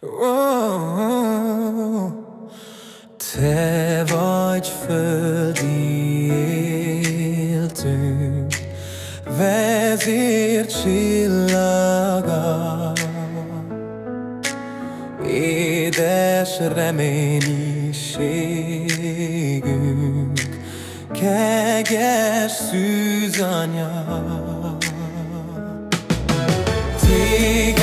Te vagy földi éltünk, vezér csillaga, édes reménységünk, keges szűzanya. Téged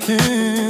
looking